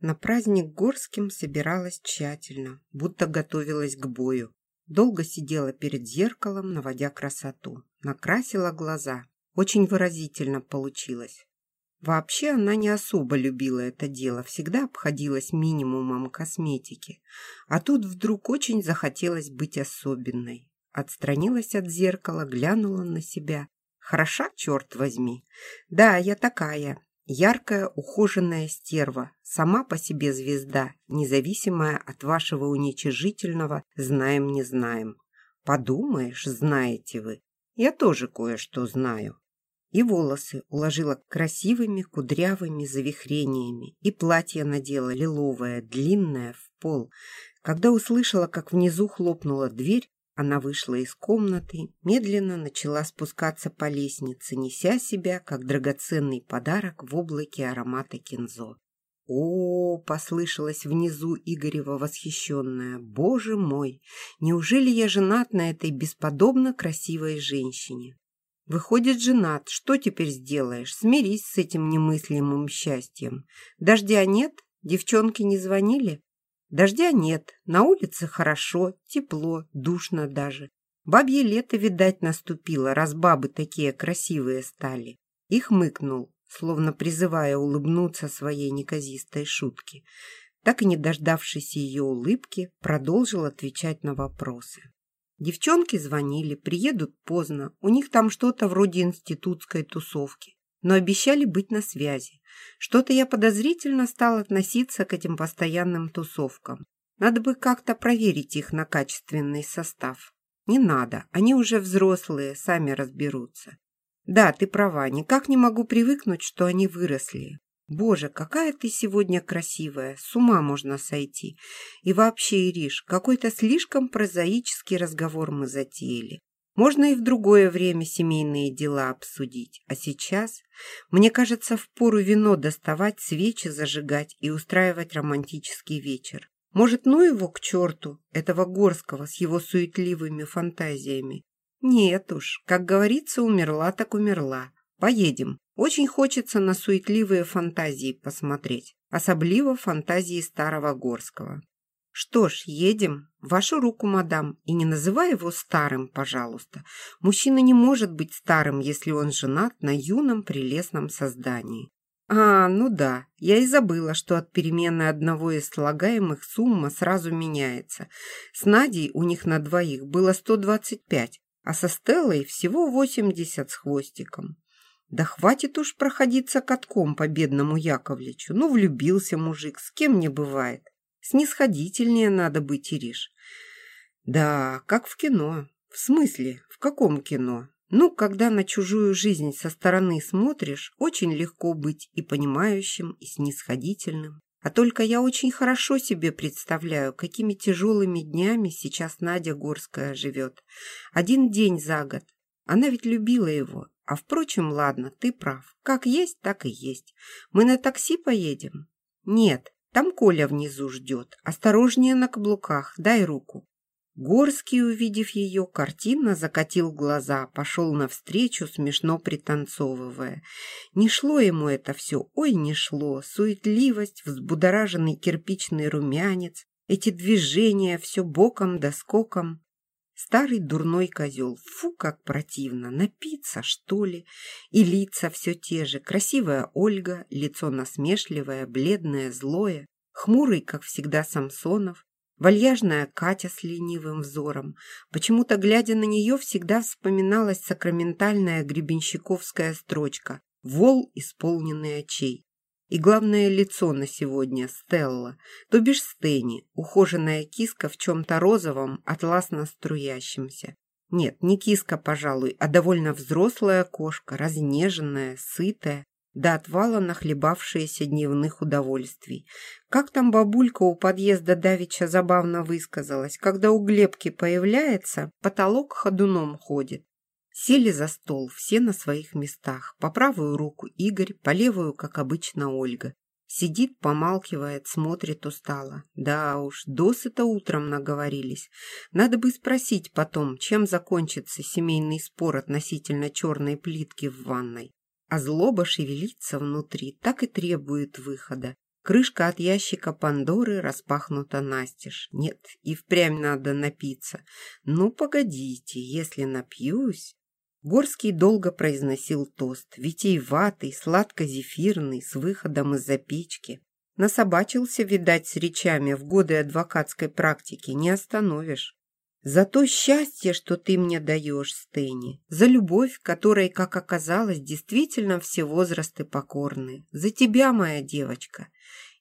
На праздник Горским собиралась тщательно, будто готовилась к бою. Долго сидела перед зеркалом, наводя красоту. Накрасила глаза. Очень выразительно получилось. Вообще она не особо любила это дело, всегда обходилась минимумом косметики. А тут вдруг очень захотелось быть особенной. Отстранилась от зеркала, глянула на себя. Хороша, черт возьми. Да, я такая, Яркая, ухоженная стерва, сама по себе звезда, независимая от вашего уничижительного «знаем-не знаем». Подумаешь, знаете вы. Я тоже кое-что знаю. И волосы уложила красивыми кудрявыми завихрениями, и платье надела лиловое, длинное, в пол. Когда услышала, как внизу хлопнула дверь, она вышла из комнаты, медленно начала спускаться по лестнице, неся себя, как драгоценный подарок в облаке аромата кинзо. «О!» — послышалось внизу Игорева восхищенная. «Боже мой! Неужели я женат на этой бесподобно красивой женщине?» «Выходит, женат. Что теперь сделаешь? Смирись с этим немыслимым счастьем. Дождя нет? Девчонки не звонили?» Дождя нет, на улице хорошо, тепло, душно даже. Бабье лето, видать, наступило, раз бабы такие красивые стали. И хмыкнул, словно призывая улыбнуться своей неказистой шутке. Так и не дождавшись ее улыбки, продолжил отвечать на вопросы. Девчонки звонили, приедут поздно, у них там что-то вроде институтской тусовки но обещали быть на связи. Что-то я подозрительно стал относиться к этим постоянным тусовкам. Надо бы как-то проверить их на качественный состав. Не надо, они уже взрослые, сами разберутся. Да, ты права, никак не могу привыкнуть, что они выросли. Боже, какая ты сегодня красивая, с ума можно сойти. И вообще, Ириш, какой-то слишком прозаический разговор мы затеяли. Можно и в другое время семейные дела обсудить. А сейчас, мне кажется, впору вино доставать, свечи зажигать и устраивать романтический вечер. Может, ну его к черту, этого Горского с его суетливыми фантазиями? Нет уж, как говорится, умерла так умерла. Поедем. Очень хочется на суетливые фантазии посмотреть. Особливо фантазии старого Горского. «Что ж, едем. Вашу руку, мадам, и не называй его старым, пожалуйста. Мужчина не может быть старым, если он женат на юном прелестном создании». «А, ну да, я и забыла, что от перемены одного из слагаемых сумма сразу меняется. С Надей у них на двоих было 125, а со Стеллой всего 80 с хвостиком. Да хватит уж проходиться катком по бедному Яковлевичу. Ну, влюбился мужик, с кем не бывает. Снисходительнее надо быть, Ириш. Да, как в кино. В смысле, в каком кино? Ну, когда на чужую жизнь со стороны смотришь, очень легко быть и понимающим, и снисходительным. А только я очень хорошо себе представляю, какими тяжелыми днями сейчас Надя Горская живет. Один день за год. Она ведь любила его. А впрочем, ладно, ты прав. Как есть, так и есть. Мы на такси поедем? Нет, там Коля внизу ждет. Осторожнее на каблуках, дай руку. Горский, увидев ее, картинно закатил глаза, пошел навстречу, смешно пританцовывая. Не шло ему это все, ой, не шло. Суетливость, взбудораженный кирпичный румянец, эти движения все боком да скоком. Старый дурной козел, фу, как противно, напиться, что ли? И лица все те же, красивая Ольга, лицо насмешливое, бледное, злое, хмурый, как всегда, Самсонов, вальяжная Катя с ленивым взором. Почему-то, глядя на нее, всегда вспоминалась сакраментальная гребенщиковская строчка «Вол, исполненный очей». И главное лицо на сегодня – Стелла, то бишь Стэнни, ухоженная киска в чем-то розовом, атласно струящемся. Нет, не киска, пожалуй, а довольно взрослая кошка, разнеженная, сытая, до отвала нахлебавшаяся дневных удовольствий. Как там бабулька у подъезда Давича забавно высказалась, когда у Глебки появляется, потолок ходуном ходит. Сели за стол, все на своих местах. По правую руку Игорь, по левую, как обычно, Ольга. Сидит, помалкивает, смотрит устало. Да уж, досыта утром наговорились. Надо бы спросить потом, чем закончится семейный спор относительно черной плитки в ванной. А злоба шевелится внутри, так и требует выхода. Крышка от ящика Пандоры распахнута настежь. Нет, и впрямь надо напиться. Ну, погодите, если напьюсь... Горский долго произносил тост, витиеватый, сладко-зефирный, с выходом из-за печки. Насобачился, видать, с речами в годы адвокатской практики, не остановишь. За то счастье, что ты мне даешь, Стэнни, за любовь, которой, как оказалось, действительно все возрасты покорны, за тебя, моя девочка.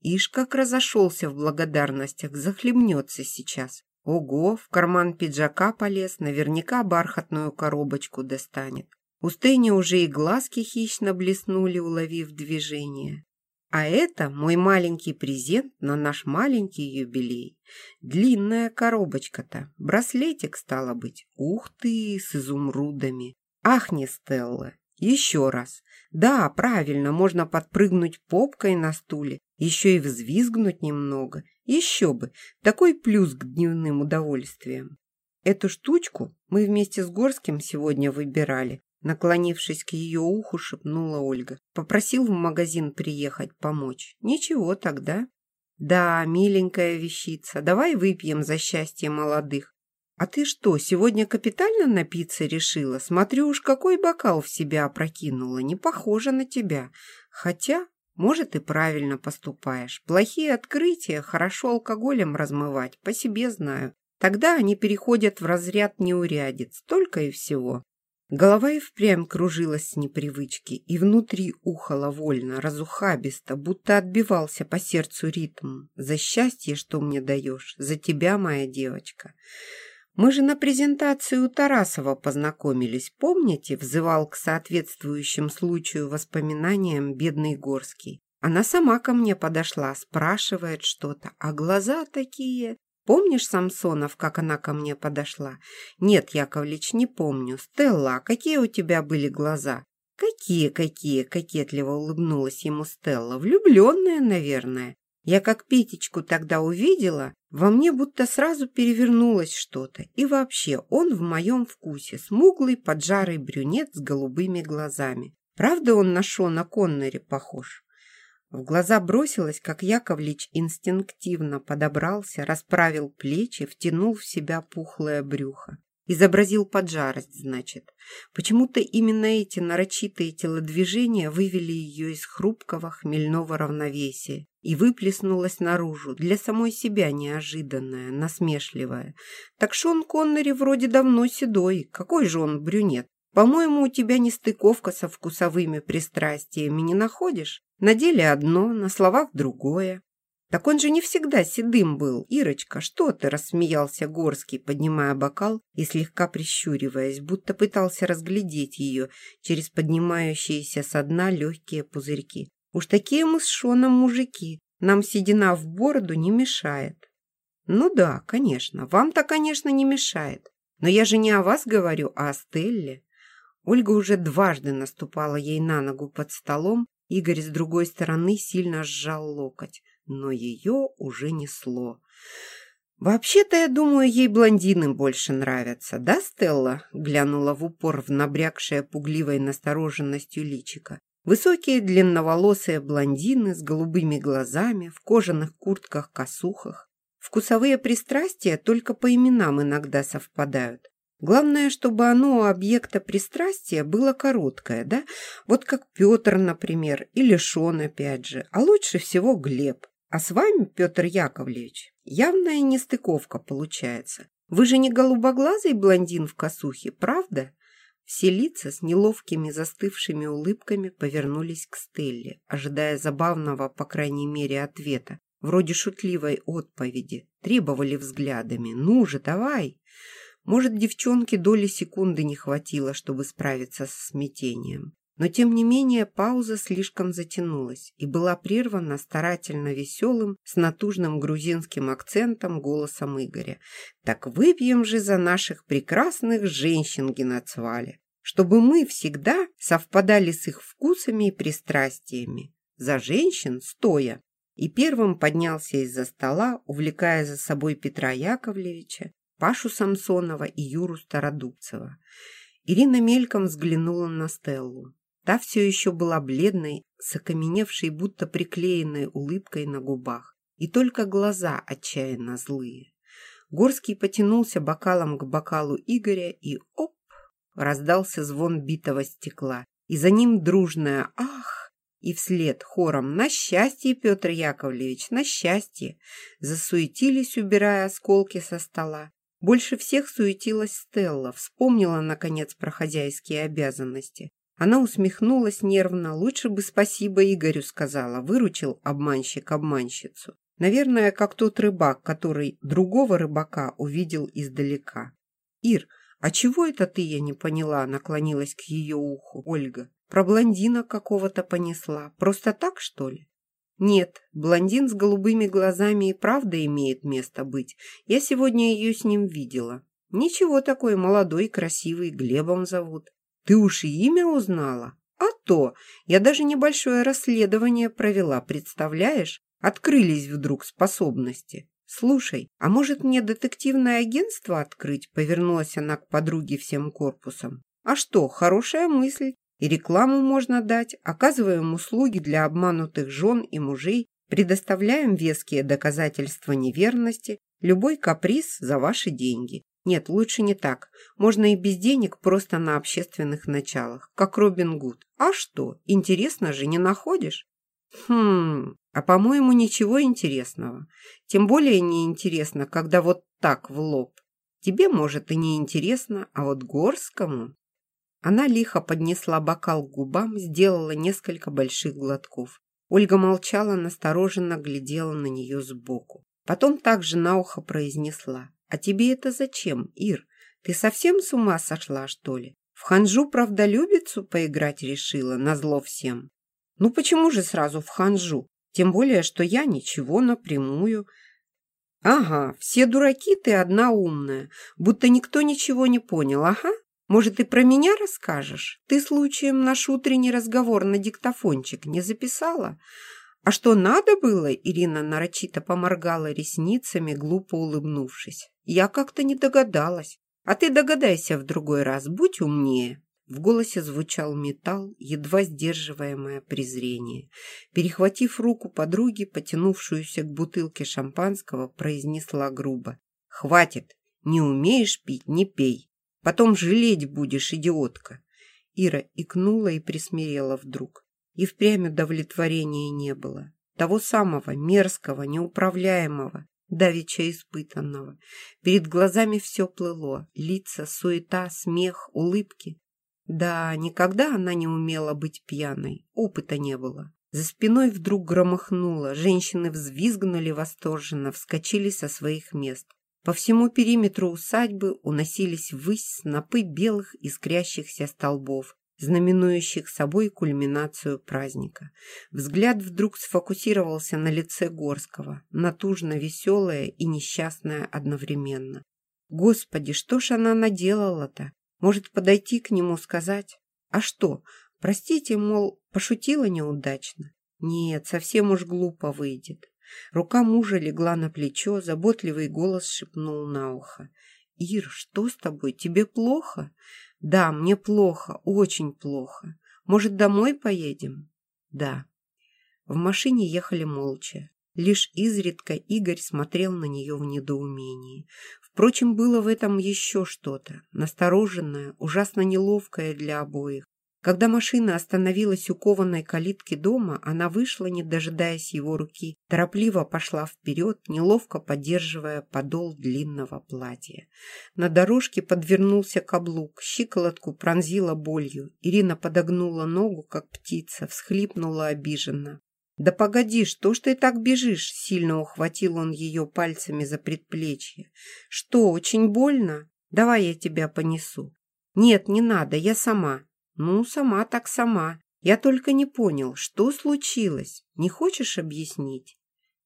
Ишь, как разошелся в благодарностях, захлебнется сейчас. Ого, в карман пиджака полез, наверняка бархатную коробочку достанет. У Стэнни уже и глазки хищно блеснули, уловив движение. А это мой маленький презент на наш маленький юбилей. Длинная коробочка-то, браслетик стало быть. Ух ты, с изумрудами. Ах, не Стелла, еще раз. Да, правильно, можно подпрыгнуть попкой на стуле, еще и взвизгнуть немного. Еще бы, такой плюс к дневным удовольствиям. Эту штучку мы вместе с Горским сегодня выбирали. Наклонившись к ее уху, шепнула Ольга. Попросил в магазин приехать помочь. Ничего тогда. Да, миленькая вещица, давай выпьем за счастье молодых. А ты что, сегодня капитально напиться решила? Смотрю уж, какой бокал в себя опрокинула. Не похоже на тебя. Хотя может, и правильно поступаешь. Плохие открытия хорошо алкоголем размывать, по себе знаю. Тогда они переходят в разряд неурядиц, только и всего. Голова и впрямь кружилась с непривычки, и внутри ухала вольно, разухабисто, будто отбивался по сердцу ритм. За счастье, что мне даешь, за тебя, моя девочка. Мы же на презентации у Тарасова познакомились, помните?» Взывал к соответствующим случаю воспоминаниям бедный Горский. Она сама ко мне подошла, спрашивает что-то, а глаза такие... Помнишь, Самсонов, как она ко мне подошла? Нет, Яковлевич, не помню. Стелла, какие у тебя были глаза? Какие, какие, кокетливо улыбнулась ему Стелла. Влюбленные, наверное. Я как Петечку тогда увидела, во мне будто сразу перевернулось что-то. И вообще, он в моем вкусе, смуглый, поджарый брюнет с голубыми глазами. Правда, он на Шона Коннери похож? В глаза бросилось, как Яковлевич инстинктивно подобрался, расправил плечи, втянул в себя пухлое брюхо. Изобразил поджарость, значит. Почему-то именно эти нарочитые телодвижения вывели ее из хрупкого хмельного равновесия и выплеснулась наружу, для самой себя неожиданная, насмешливая. Так Шон Коннери вроде давно седой, какой же он брюнет? По-моему, у тебя нестыковка со вкусовыми пристрастиями, не находишь? На деле одно, на словах другое. «Так он же не всегда седым был, Ирочка, что ты?» – рассмеялся Горский, поднимая бокал и слегка прищуриваясь, будто пытался разглядеть ее через поднимающиеся со дна легкие пузырьки. «Уж такие мы с Шоном мужики, нам седина в бороду не мешает». «Ну да, конечно, вам-то, конечно, не мешает. Но я же не о вас говорю, а о Стелле». Ольга уже дважды наступала ей на ногу под столом, Игорь с другой стороны сильно сжал локоть но ее уже несло. «Вообще-то, я думаю, ей блондины больше нравятся, да, Стелла?» глянула в упор в набрякшее пугливой настороженностью личика. Высокие длинноволосые блондины с голубыми глазами, в кожаных куртках-косухах. Вкусовые пристрастия только по именам иногда совпадают. Главное, чтобы оно у объекта пристрастия было короткое, да? Вот как Петр, например, или Шон опять же, а лучше всего Глеб. А с вами, Петр Яковлевич, явная нестыковка получается. Вы же не голубоглазый блондин в косухе, правда? Все лица с неловкими застывшими улыбками повернулись к Стелле, ожидая забавного, по крайней мере, ответа. Вроде шутливой отповеди. Требовали взглядами. «Ну же, давай!» Может, девчонке доли секунды не хватило, чтобы справиться с смятением. Но, тем не менее, пауза слишком затянулась и была прервана старательно веселым, с натужным грузинским акцентом голосом Игоря. «Так выпьем же за наших прекрасных женщин, Геноцвале, чтобы мы всегда совпадали с их вкусами и пристрастиями. За женщин стоя!» И первым поднялся из-за стола, увлекая за собой Петра Яковлевича, Пашу Самсонова и Юру Стародубцева. Ирина мельком взглянула на Стеллу. Та все еще была бледной, с окаменевшей, будто приклеенной улыбкой на губах. И только глаза отчаянно злые. Горский потянулся бокалом к бокалу Игоря и оп! Раздался звон битого стекла. И за ним дружное «Ах!» И вслед хором «На счастье, Петр Яковлевич, на счастье!» Засуетились, убирая осколки со стола. Больше всех суетилась Стелла, вспомнила, наконец, про хозяйские обязанности. Она усмехнулась нервно. Лучше бы спасибо Игорю сказала. Выручил обманщик обманщицу. Наверное, как тот рыбак, который другого рыбака увидел издалека. «Ир, а чего это ты, я не поняла?» Наклонилась к ее уху Ольга. «Про блондина какого-то понесла. Просто так, что ли?» Нет, блондин с голубыми глазами и правда имеет место быть. Я сегодня ее с ним видела. Ничего такой, молодой, красивый, Глебом зовут. Ты уж и имя узнала? А то, я даже небольшое расследование провела, представляешь? Открылись вдруг способности. Слушай, а может мне детективное агентство открыть? Повернулась она к подруге всем корпусом. А что, хорошая мысль. И рекламу можно дать, оказываем услуги для обманутых жен и мужей, предоставляем веские доказательства неверности, любой каприз за ваши деньги. Нет, лучше не так. Можно и без денег, просто на общественных началах, как Робин Гуд. А что, интересно же не находишь? Хм, а по-моему, ничего интересного. Тем более неинтересно, когда вот так в лоб. Тебе, может, и не интересно, а вот Горскому... Она лихо поднесла бокал к губам, сделала несколько больших глотков. Ольга молчала, настороженно глядела на нее сбоку. Потом также на ухо произнесла. «А тебе это зачем, Ир? Ты совсем с ума сошла, что ли? В ханжу правдолюбицу поиграть решила, назло всем?» «Ну почему же сразу в ханжу? Тем более, что я ничего напрямую...» «Ага, все дураки, ты одна умная, будто никто ничего не понял, ага?» Может, и про меня расскажешь? Ты случаем наш утренний разговор на диктофончик не записала? А что надо было? Ирина нарочито поморгала ресницами, глупо улыбнувшись. Я как-то не догадалась. А ты догадайся в другой раз, будь умнее. В голосе звучал металл, едва сдерживаемое презрение. Перехватив руку подруги, потянувшуюся к бутылке шампанского, произнесла грубо. «Хватит! Не умеешь пить – не пей. Потом жалеть будешь, идиотка!» Ира икнула и присмирела вдруг. И впрямь удовлетворения не было. Того самого, мерзкого, неуправляемого, давеча испытанного. Перед глазами все плыло. Лица, суета, смех, улыбки. Да, никогда она не умела быть пьяной. Опыта не было. За спиной вдруг громыхнуло. Женщины взвизгнули восторженно, вскочили со своих мест. По всему периметру усадьбы уносились ввысь снопы белых искрящихся столбов, знаменующих собой кульминацию праздника. Взгляд вдруг сфокусировался на лице Горского, натужно веселое и несчастное одновременно. Господи, что ж она наделала-то? Может, подойти к нему, сказать? А что? Простите, мол, пошутила неудачно? Нет, совсем уж глупо выйдет. Рука мужа легла на плечо, заботливый голос шепнул на ухо. «Ир, что с тобой? Тебе плохо?» «Да, мне плохо, очень плохо. Может, домой поедем?» «Да». В машине ехали молча. Лишь изредка Игорь смотрел на нее в недоумении. Впрочем, было в этом еще что-то, настороженное, ужасно неловкое для обоих. Когда машина остановилась у кованой калитки дома, она вышла, не дожидаясь его руки, торопливо пошла вперед, неловко поддерживая подол длинного платья. На дорожке подвернулся каблук, щиколотку пронзила болью. Ирина подогнула ногу, как птица, всхлипнула обиженно. «Да погоди, что ж ты так бежишь?» Сильно ухватил он ее пальцами за предплечье. «Что, очень больно? Давай я тебя понесу». «Нет, не надо, я сама». «Ну, сама так сама. Я только не понял, что случилось. Не хочешь объяснить?»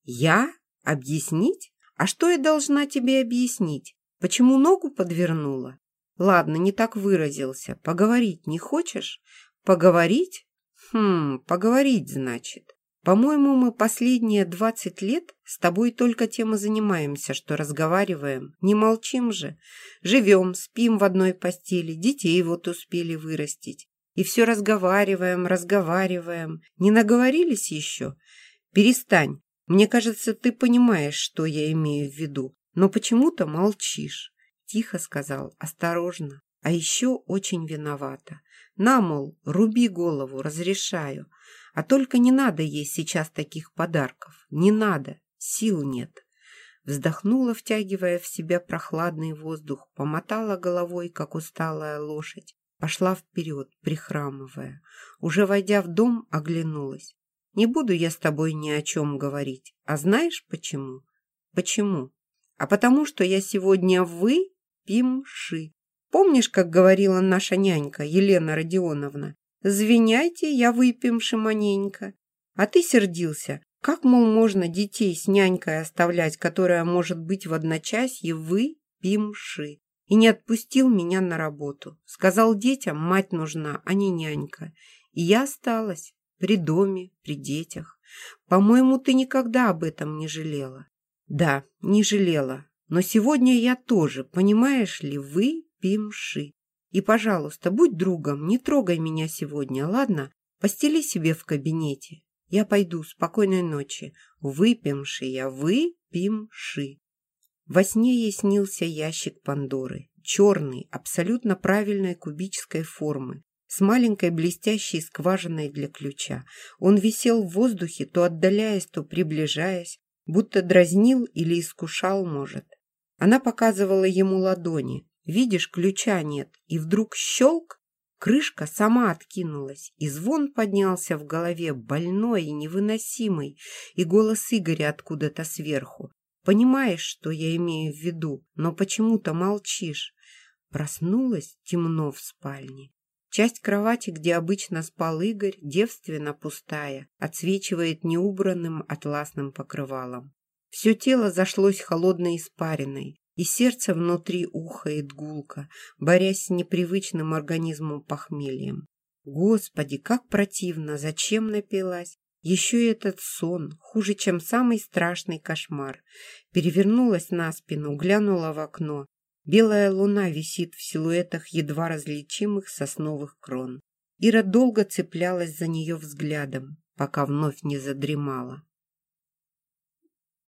«Я? Объяснить? А что я должна тебе объяснить? Почему ногу подвернула?» «Ладно, не так выразился. Поговорить не хочешь?» «Поговорить? Хм, поговорить, значит. По-моему, мы последние двадцать лет с тобой только тем и занимаемся, что разговариваем. Не молчим же. Живем, спим в одной постели, детей вот успели вырастить. И все разговариваем, разговариваем. Не наговорились еще? Перестань. Мне кажется, ты понимаешь, что я имею в виду, но почему-то молчишь. Тихо сказал, осторожно, а еще очень виновата. На, мол, руби голову, разрешаю. А только не надо ей сейчас таких подарков. Не надо, сил нет. Вздохнула, втягивая в себя прохладный воздух, помотала головой, как усталая лошадь, пошла вперед, прихрамывая. Уже войдя в дом, оглянулась. Не буду я с тобой ни о чем говорить. А знаешь почему? Почему? А потому что я сегодня вы пимши. Помнишь, как говорила наша нянька Елена Родионовна? Звеняйте, я выпьемши маненько. А ты сердился. Как, мол, можно детей с нянькой оставлять, которая может быть в одночасье вы пимши? И не отпустил меня на работу. Сказал детям, мать нужна, а не нянька. И я осталась при доме, при детях. По-моему, ты никогда об этом не жалела. Да, не жалела. Но сегодня я тоже, понимаешь ли, вы пимши. И, пожалуйста, будь другом, не трогай меня сегодня, ладно? Постели себе в кабинете. Я пойду, спокойной ночи. Выпьемши я, выпьемши. Во сне ей снился ящик Пандоры. Черный, абсолютно правильной кубической формы, с маленькой блестящей скважиной для ключа. Он висел в воздухе, то отдаляясь, то приближаясь, будто дразнил или искушал, может. Она показывала ему ладони. Видишь, ключа нет. И вдруг щелк, крышка сама откинулась, и звон поднялся в голове, больной и невыносимый, и голос Игоря откуда-то сверху. Понимаешь, что я имею в виду, но почему-то молчишь. Проснулась темно в спальне. Часть кровати, где обычно спал Игорь, девственно пустая, отсвечивает неубранным атласным покрывалом. Все тело зашлось холодной испариной, и сердце внутри ухает гулко, борясь с непривычным организмом похмельем. Господи, как противно, зачем напилась? Еще и этот сон, хуже, чем самый страшный кошмар. Перевернулась на спину, глянула в окно. Белая луна висит в силуэтах едва различимых сосновых крон. Ира долго цеплялась за нее взглядом, пока вновь не задремала.